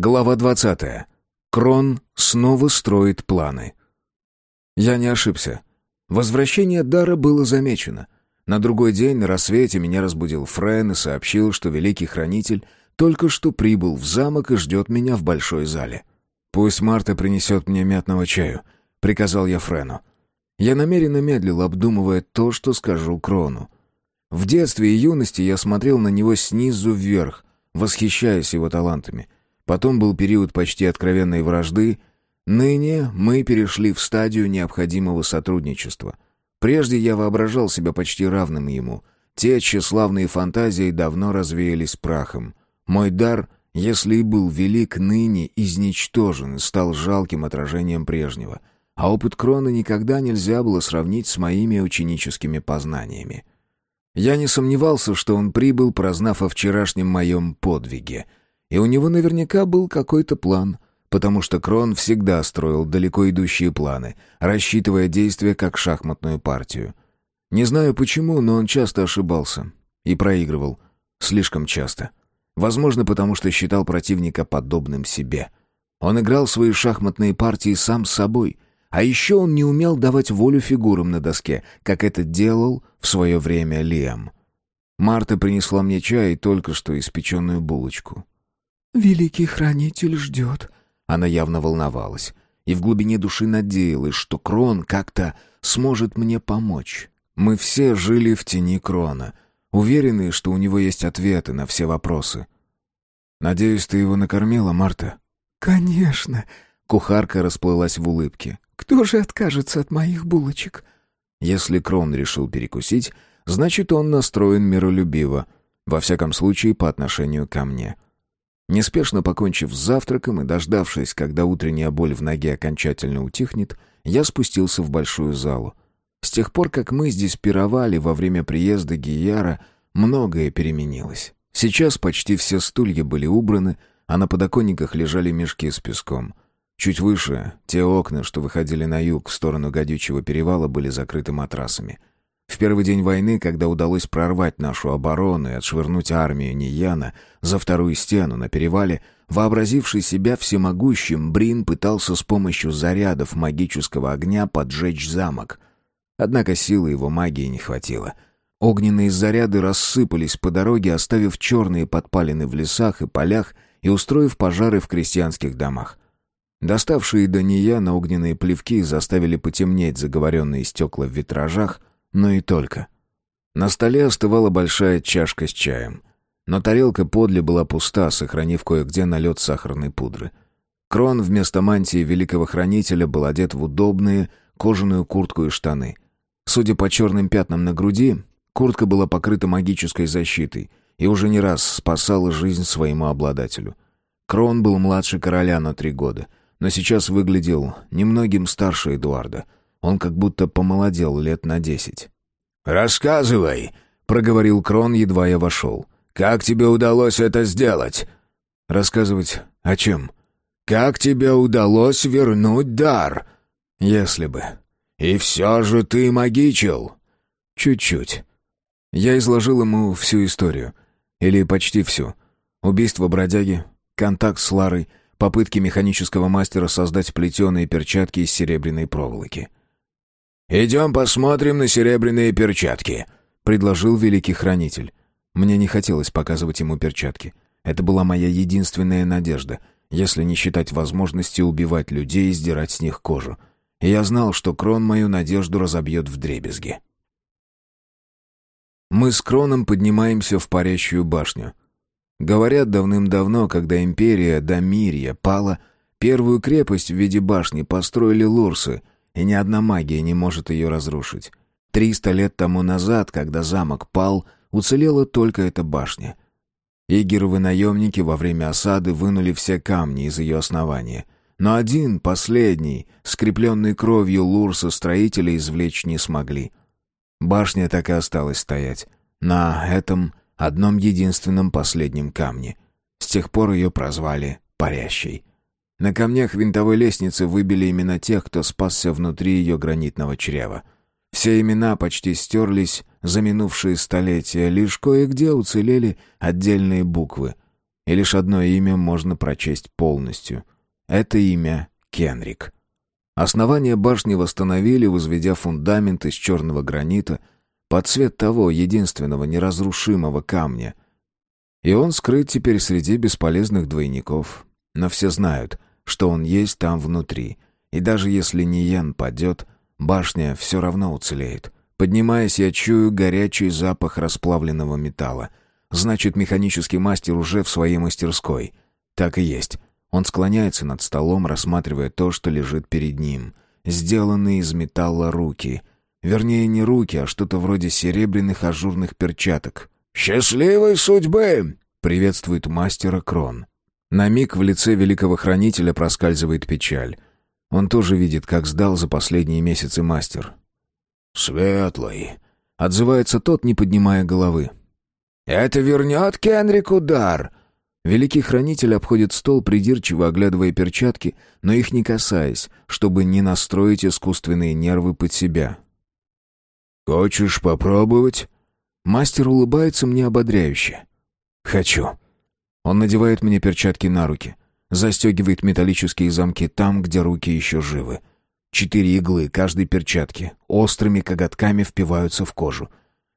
Глава 20. Крон снова строит планы. Я не ошибся. Возвращение Дара было замечено. На другой день на рассвете меня разбудил Френ и сообщил, что Великий Хранитель только что прибыл в замок и ждет меня в большой зале. «Пусть Марта принесет мне мятного чаю», — приказал я Френу. Я намеренно медлил, обдумывая то, что скажу Крону. В детстве и юности я смотрел на него снизу вверх, восхищаясь его талантами — Потом был период почти откровенной вражды. Ныне мы перешли в стадию необходимого сотрудничества. Прежде я воображал себя почти равным ему. Те тщеславные фантазии давно развеялись прахом. Мой дар, если и был велик, ныне изничтожен стал жалким отражением прежнего. А опыт Крона никогда нельзя было сравнить с моими ученическими познаниями. Я не сомневался, что он прибыл, прознав о вчерашнем моем подвиге — и у него наверняка был какой-то план, потому что Крон всегда строил далеко идущие планы, рассчитывая действия как шахматную партию. Не знаю почему, но он часто ошибался и проигрывал. Слишком часто. Возможно, потому что считал противника подобным себе. Он играл свои шахматные партии сам с собой, а еще он не умел давать волю фигурам на доске, как это делал в свое время Лиам. Марта принесла мне чай и только что испеченную булочку. «Великий хранитель ждет». Она явно волновалась и в глубине души надеялась, что Крон как-то сможет мне помочь. Мы все жили в тени Крона, уверенные, что у него есть ответы на все вопросы. «Надеюсь, ты его накормила, Марта?» «Конечно». Кухарка расплылась в улыбке. «Кто же откажется от моих булочек?» Если Крон решил перекусить, значит, он настроен миролюбиво, во всяком случае, по отношению ко мне. Неспешно покончив с завтраком и дождавшись, когда утренняя боль в ноге окончательно утихнет, я спустился в большую залу. С тех пор, как мы здесь пировали во время приезда Гияра, многое переменилось. Сейчас почти все стулья были убраны, а на подоконниках лежали мешки с песком. Чуть выше, те окна, что выходили на юг в сторону Гадючего перевала, были закрыты матрасами. В первый день войны, когда удалось прорвать нашу оборону и отшвырнуть армию Нияна за вторую стену на перевале, вообразивший себя всемогущим, Брин пытался с помощью зарядов магического огня поджечь замок. Однако силы его магии не хватило. Огненные заряды рассыпались по дороге, оставив черные подпалины в лесах и полях и устроив пожары в крестьянских домах. Доставшие до Нияна огненные плевки заставили потемнеть заговоренные стекла в витражах, но и только. На столе остывала большая чашка с чаем. Но тарелка подле была пуста, сохранив кое-где налет сахарной пудры. Крон вместо мантии великого хранителя был одет в удобные кожаную куртку и штаны. Судя по черным пятнам на груди, куртка была покрыта магической защитой и уже не раз спасала жизнь своему обладателю. Крон был младше короля на три года, но сейчас выглядел немногим старше Эдуарда — он как будто помолодел лет на десять. «Рассказывай», — проговорил Крон, едва я вошел. «Как тебе удалось это сделать?» «Рассказывать о чем?» «Как тебе удалось вернуть дар?» «Если бы». «И все же ты магичил?» «Чуть-чуть». Я изложил ему всю историю. Или почти всю. Убийство бродяги, контакт с Ларой, попытки механического мастера создать плетеные перчатки из серебряной проволоки. «Идем посмотрим на серебряные перчатки», — предложил великий хранитель. Мне не хотелось показывать ему перчатки. Это была моя единственная надежда, если не считать возможности убивать людей и сдирать с них кожу. И я знал, что Крон мою надежду разобьет в дребезги. Мы с Кроном поднимаемся в парящую башню. Говорят, давным-давно, когда империя Дамирья пала, первую крепость в виде башни построили лурсы — и ни одна магия не может ее разрушить. Триста лет тому назад, когда замок пал, уцелела только эта башня. Игеровы наемники во время осады вынули все камни из ее основания. Но один, последний, скрепленный кровью Лурса строители извлечь не смогли. Башня так и осталась стоять. На этом одном единственном последнем камне. С тех пор ее прозвали «Парящей». На камнях винтовой лестницы выбили имена тех, кто спасся внутри ее гранитного чрева. Все имена почти стерлись за минувшие столетия, лишь кое-где уцелели отдельные буквы. и лишь одно имя можно прочесть полностью. Это имя Кенрик. Основание башни восстановили, возведя фундамент из черного гранита под цвет того единственного неразрушимого камня. И он скрыт теперь среди бесполезных двойников. Но все знают, что он есть там внутри. И даже если Ниен падет, башня все равно уцелеет. Поднимаясь, я чую горячий запах расплавленного металла. Значит, механический мастер уже в своей мастерской. Так и есть. Он склоняется над столом, рассматривая то, что лежит перед ним. Сделанные из металла руки. Вернее, не руки, а что-то вроде серебряных ажурных перчаток. «Счастливой судьбы!» — приветствует мастера Крон. На миг в лице великого хранителя проскальзывает печаль. Он тоже видит, как сдал за последние месяцы мастер. «Светлый!» — отзывается тот, не поднимая головы. «Это вернет Кенрику дар!» Великий хранитель обходит стол, придирчиво оглядывая перчатки, но их не касаясь, чтобы не настроить искусственные нервы под себя. «Хочешь попробовать?» Мастер улыбается мне ободряюще. «Хочу». Он надевает мне перчатки на руки, застегивает металлические замки там, где руки еще живы. Четыре иглы каждой перчатки острыми коготками впиваются в кожу.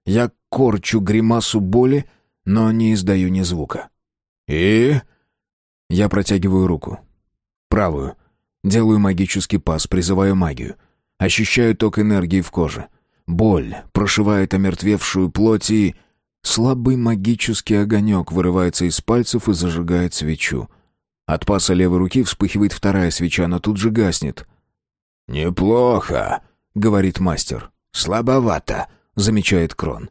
Я корчу гримасу боли, но не издаю ни звука. «И?» Я протягиваю руку. Правую. Делаю магический пас, призываю магию. Ощущаю ток энергии в коже. Боль прошивает омертвевшую плоть и... Слабый магический огонек вырывается из пальцев и зажигает свечу. От паса левой руки вспыхивает вторая свеча, но тут же гаснет. «Неплохо», — говорит мастер. «Слабовато», — замечает Крон.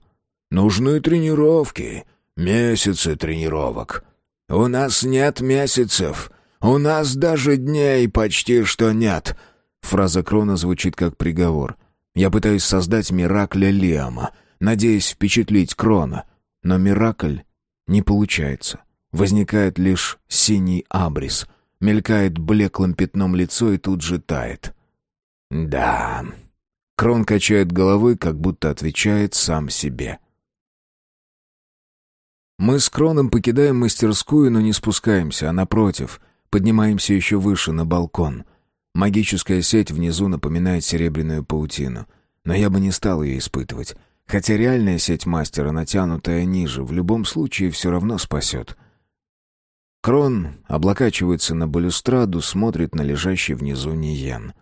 «Нужны тренировки, месяцы тренировок. «У нас нет месяцев. У нас даже дней почти что нет». Фраза Крона звучит как приговор. Я пытаюсь создать Миракля Лиама, надеясь впечатлить Крона. Но Миракль не получается. Возникает лишь синий абрис. Мелькает блеклым пятном лицо и тут же тает. «Да...» Крон качает головой, как будто отвечает сам себе. Мы с Кроном покидаем мастерскую, но не спускаемся, а напротив, поднимаемся еще выше, на балкон. Магическая сеть внизу напоминает серебряную паутину. Но я бы не стал ее испытывать. Хотя реальная сеть мастера, натянутая ниже, в любом случае все равно спасет. Крон облокачивается на балюстраду, смотрит на лежащий внизу Ниен.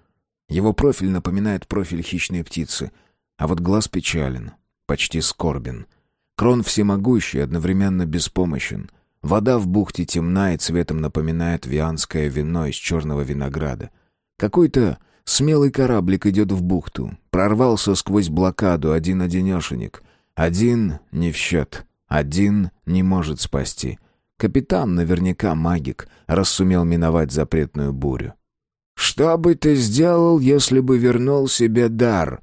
Его профиль напоминает профиль хищной птицы, а вот глаз печален, почти скорбен — Крон всемогущий, одновременно беспомощен. Вода в бухте темна и цветом напоминает вианское вино из черного винограда. Какой-то смелый кораблик идет в бухту. Прорвался сквозь блокаду один-одинешенек. Один не в счет. Один не может спасти. Капитан наверняка магик, раз сумел миновать запретную бурю. «Что бы ты сделал, если бы вернул себе дар?»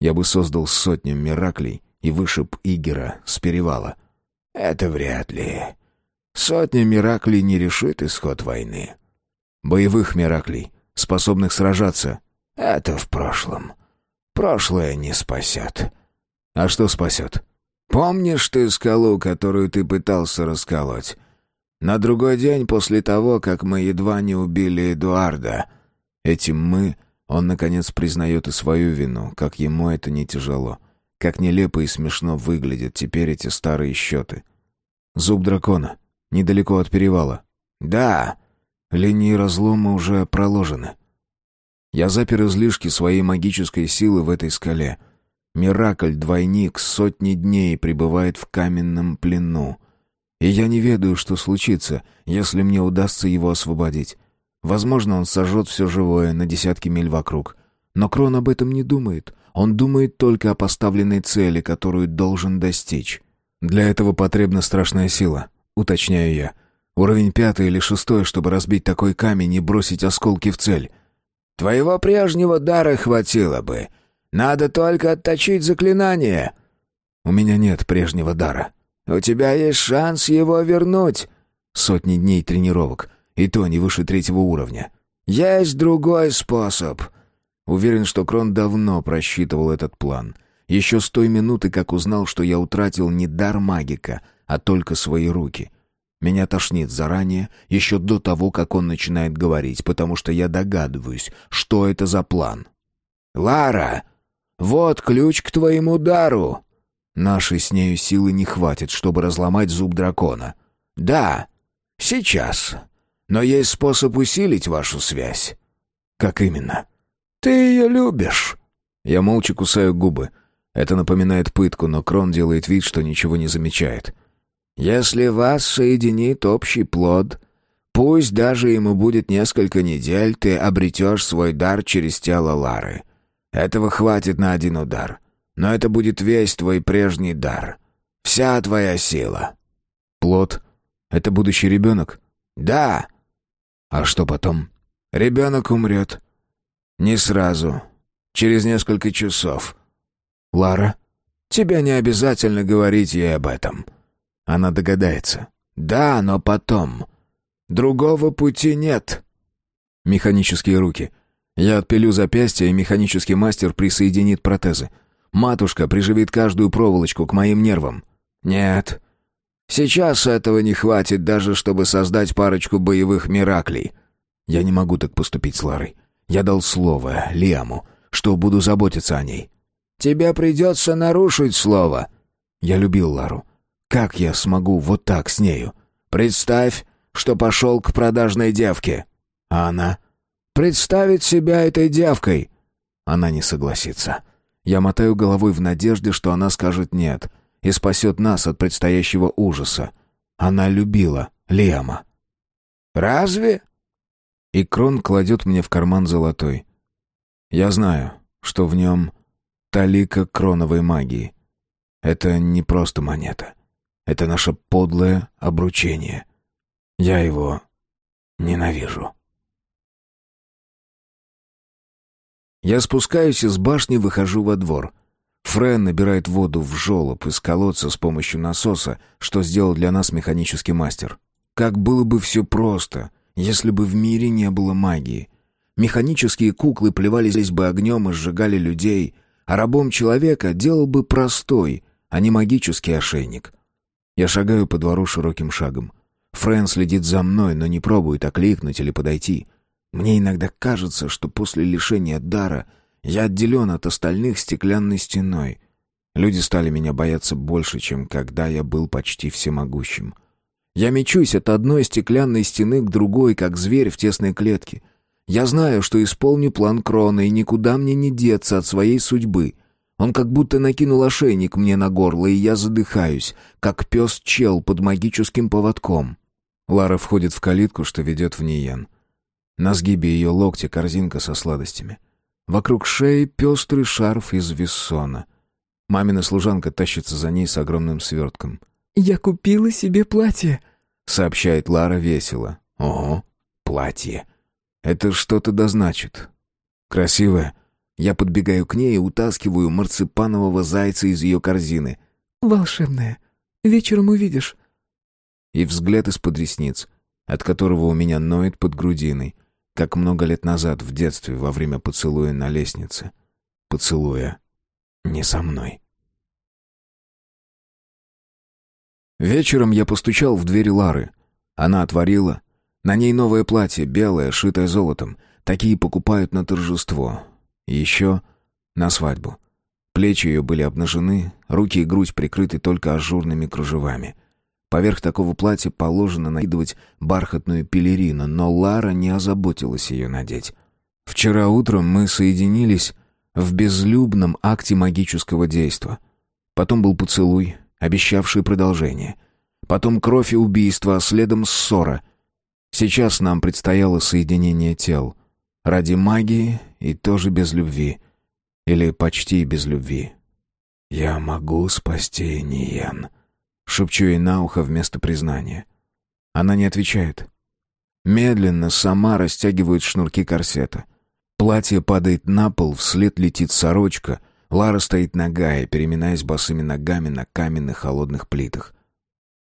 Я бы создал сотню мираклей, и вышиб Игера с перевала. «Это вряд ли. Сотня Мираклей не решит исход войны». «Боевых Мираклей, способных сражаться». «Это в прошлом. Прошлое не спасет». «А что спасет?» «Помнишь ты скалу, которую ты пытался расколоть?» На другой день после того, как мы едва не убили Эдуарда. Этим «мы» он, наконец, признает и свою вину, как ему это не тяжело. Как нелепо и смешно выглядят теперь эти старые счеты. Зуб дракона. Недалеко от перевала. Да, линии разлома уже проложены. Я запер излишки своей магической силы в этой скале. Миракль-двойник сотни дней пребывает в каменном плену. И я не ведаю, что случится, если мне удастся его освободить. Возможно, он сожжет все живое на десятки миль вокруг. Но Крон об этом не думает. Он думает только о поставленной цели, которую должен достичь. Для этого потребна страшная сила, уточняю я. Уровень пятый или шестой, чтобы разбить такой камень и бросить осколки в цель. Твоего прежнего дара хватило бы. Надо только отточить заклинание. У меня нет прежнего дара. У тебя есть шанс его вернуть. Сотни дней тренировок, и то не выше третьего уровня. Есть другой способ. Уверен, что Крон давно просчитывал этот план. Еще с той минуты, как узнал, что я утратил не дар магика, а только свои руки. Меня тошнит заранее, еще до того, как он начинает говорить, потому что я догадываюсь, что это за план. «Лара, вот ключ к твоему дару!» Нашей с нею силы не хватит, чтобы разломать зуб дракона. «Да, сейчас. Но есть способ усилить вашу связь». «Как именно?» «Ты ее любишь». Я молча кусаю губы. Это напоминает пытку, но Крон делает вид, что ничего не замечает. Если вас соединит общий плод, пусть даже ему будет несколько недель, ты обретешь свой дар через тело Лары. Этого хватит на один удар. Но это будет весь твой прежний дар. Вся твоя сила. Плод — это будущий ребенок? Да. А что потом? Ребенок умрет. Не сразу. Через несколько часов. Лара? Тебе не обязательно говорить ей об этом. Она догадается. Да, но потом. Другого пути нет. Механические руки. Я отпилю запястье, и механический мастер присоединит протезы. Матушка приживит каждую проволочку к моим нервам. Нет. Сейчас этого не хватит даже, чтобы создать парочку боевых мираклей. Я не могу так поступить с Ларой. Я дал слово Лиаму, что буду заботиться о ней. Тебе придется нарушить слово. Я любил Лару. Как я смогу вот так с нею? Представь, что пошел к продажной девке. А она? Представить себя этой девкой. Она не согласится. Я мотаю головой в надежде, что она скажет «нет» и спасет нас от предстоящего ужаса. Она любила Лиама. «Разве?» И Крон кладет мне в карман золотой. Я знаю, что в нем талика кроновой магии. Это не просто монета. Это наше подлое обручение. Я его ненавижу. Я спускаюсь из башни, выхожу во двор. Френ набирает воду в желоб из колодца с помощью насоса, что сделал для нас механический мастер. Как было бы все просто, если бы в мире не было магии. Механические куклы плевались бы огнем и сжигали людей, а рабом человека делал бы простой, а не магический ошейник. Я шагаю по двору широким шагом. Френ следит за мной, но не пробует окликнуть или подойти. Мне иногда кажется, что после лишения дара я отделен от остальных стеклянной стеной. Люди стали меня бояться больше, чем когда я был почти всемогущим. Я мечусь от одной стеклянной стены к другой, как зверь в тесной клетке. Я знаю, что исполню план Крона, и никуда мне не деться от своей судьбы — он как будто накинул ошейник мне на горло, и я задыхаюсь, как пес-чел под магическим поводком. Лара входит в калитку, что ведет в Ниен. На сгибе ее локтя корзинка со сладостями. Вокруг шеи пестрый шарф из виссона. Мамина служанка тащится за ней с огромным свертком. «Я купила себе платье», — сообщает Лара весело. «Ого, платье. Это что-то да значит. Красивое?» Я подбегаю к ней и утаскиваю марципанового зайца из ее корзины. «Волшебная. Вечером увидишь». И взгляд из-под ресниц, от которого у меня ноет под грудиной, как много лет назад в детстве во время поцелуя на лестнице. Поцелуя не со мной. Вечером я постучал в дверь Лары. Она отворила. На ней новое платье, белое, шитое золотом. Такие покупают на торжество. Еще на свадьбу. Плечи ее были обнажены, руки и грудь прикрыты только ажурными кружевами. Поверх такого платья положено накидывать бархатную пелерину, но Лара не озаботилась ее надеть. Вчера утром мы соединились в безлюбном акте магического действа. Потом был поцелуй, обещавший продолжение. Потом кровь и убийство, а следом ссора. Сейчас нам предстояло соединение тел. Ради магии и тоже без любви. Или почти без любви. «Я могу спасти Ниен», — шепчу ей на ухо вместо признания. Она не отвечает. Медленно сама растягивает шнурки корсета. Платье падает на пол, вслед летит сорочка. Лара стоит нагая, переминаясь босыми ногами на каменных холодных плитах.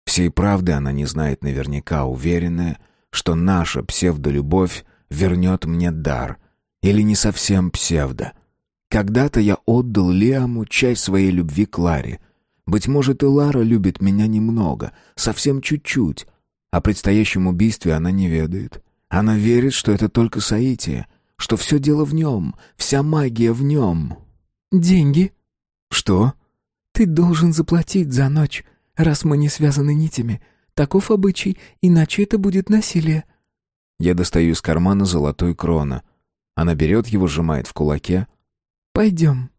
Всей правды она не знает наверняка, уверенная, что наша псевдолюбовь вернет мне дар. Или не совсем псевдо. Когда-то я отдал Лиаму часть своей любви к Ларе. Быть может, и Лара любит меня немного, совсем чуть-чуть. О предстоящем убийстве она не ведает. Она верит, что это только Саития, что все дело в нем, вся магия в нем. «Деньги?» «Что?» «Ты должен заплатить за ночь, раз мы не связаны нитями. Таков обычай, иначе это будет насилие». Я достаю из кармана золотой крона. Она берет его, сжимает в кулаке. «Пойдем,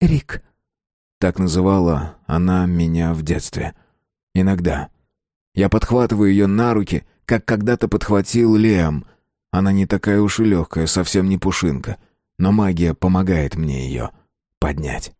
Рик». Так называла она меня в детстве. Иногда. Я подхватываю ее на руки, как когда-то подхватил Лем. Она не такая уж и легкая, совсем не пушинка. Но магия помогает мне ее поднять.